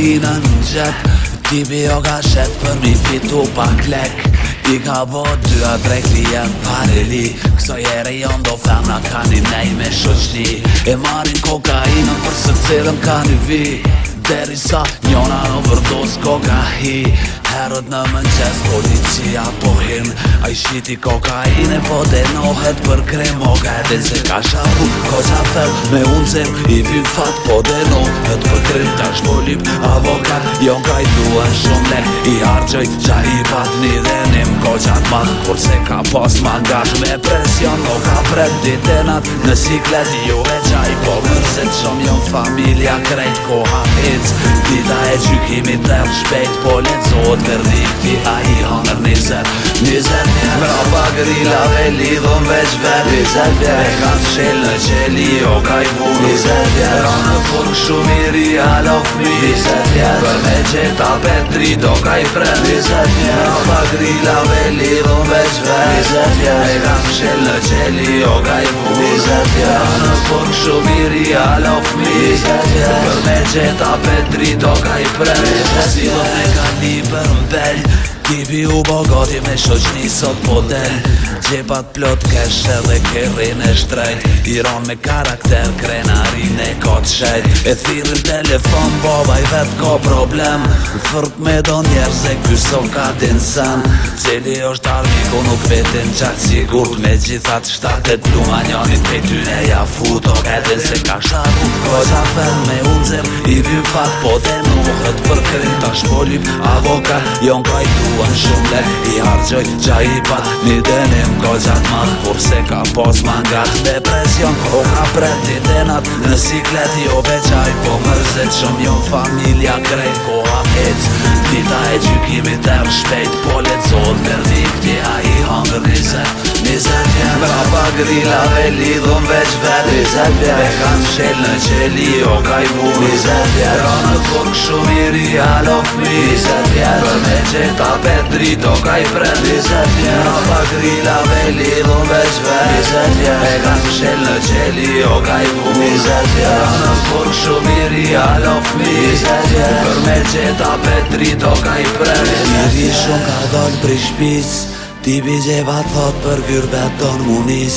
i në gjep Tibi jo ka shet për mi fitu pa lek I ka bo dy a tre klient pareli Kso jere jo ndo femna ka një nej me shoqni E marin kokainën për së cilën ka një vi Deri sa njona në vërdos kokahi herët në mënqes Policia po hin A i shiti kokaine Po denohet për krem O gajde se ka shafu Ko qa fel me unzem I vy fat po denohet për krem Tash po lip avokat Jo kajtua shumë lek I arqoj qa i pat një dhe qat man Kur se ka pas ma gash me presion Nuk ka pret ditenat në siklet Jo e qaj po mëse të shumë jon familja krejt koha hec Dita e gjykimi tërë shpejt Po letë zotë kërdi këti a i hanër nizet Nizem jem Mrapa grila veli dhëm veç ver Nizem jem Me kas shelë qeli o kaj vur Nizem jem Ranë fur shumiri alof mi Për me qeta petri do kaj pre Nizem jem Mrapa grila veli dhëm veç ver Nizem jem Me kas shelë qeli o kaj vur Nizem jem Ranë fur shumiri alof mi Për me qeta petri do kaj pre Nizem jem Si dhëm e ka liber në Tipi u bogati me shoqni sot poten Gjepat plot kesh edhe kerin e shtrejt Iron me karakter krenarin e kot shajt E thirin telefon i vet ko problem Fërk me do njerë se kysov ka din sen dal është armiku nuk vetin qak sigur Me gjithat shtatet pluma njonit pe ty ne ja futo Kajten se ka shatu Koj qafen me u zemë i vim fat Po dhe nuhët për kërin tash polim avokat Jon ka i duan shumë le i hargjoj qa i pat Një denim gojzat madh kur se ka pos mangat Depresion o ka preti denat në siklet jo veqaj Po mërzet shumë jon familja krej ko hapec Dita e gjykimit e rëshpejt po lecot Verdikti a i hangër një zë grila ve lidhon veç vet Rizepja e kam shel në qeli o kaj bu Rizepja Ro në fuk shumë i rial o kmi Për me qeta petri to kaj pren Rizepja Ro pa grila ve lidhon veç vet Rizepja e në qeli o kaj bu Rizepja Ro në fuk Për me qeta petri to kaj pren Rizepja Rizepja Rizepja Rizepja Rizepja Rizepja Rizepja Rizepja Rizepja Rizepja Rizepja Ti bizeva thot për gyrbe ton munis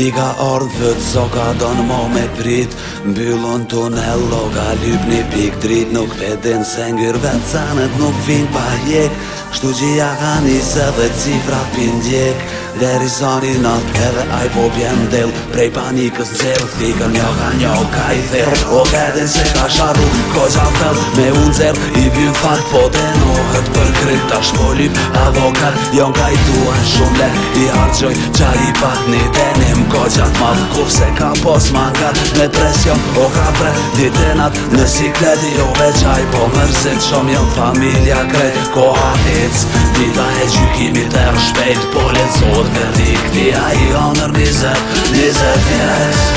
I ka ardhë fëtë so ka donë mo me prit Mbyllon tunel lo ka lyp një pik drit Nuk pedin se ngyrbe të sanët nuk fin pa jek Shtu që ja ka njëse cifra ka njëse dhe cifra pindjek Deri zoni not edhe aj po bjen del Prej panikës dzel Fikën njo ka njo po ka i therë O po beden se ka sharu Ko qa fel me unë zel I bjën fat po denohet për kryt Ta shpolim avokat Jon ka i duen shumë le I harqoj qa i pat një denim Ko qat ma Kuf se ka pos mangat Me presion o po ka pre Ditenat në siklet i o jo veq po mërzit shumë jon familja krejt Ko ha ec Dita e gjykimit e rëshpejt Po وقت كرديك دي عيون الرزق نزل في العز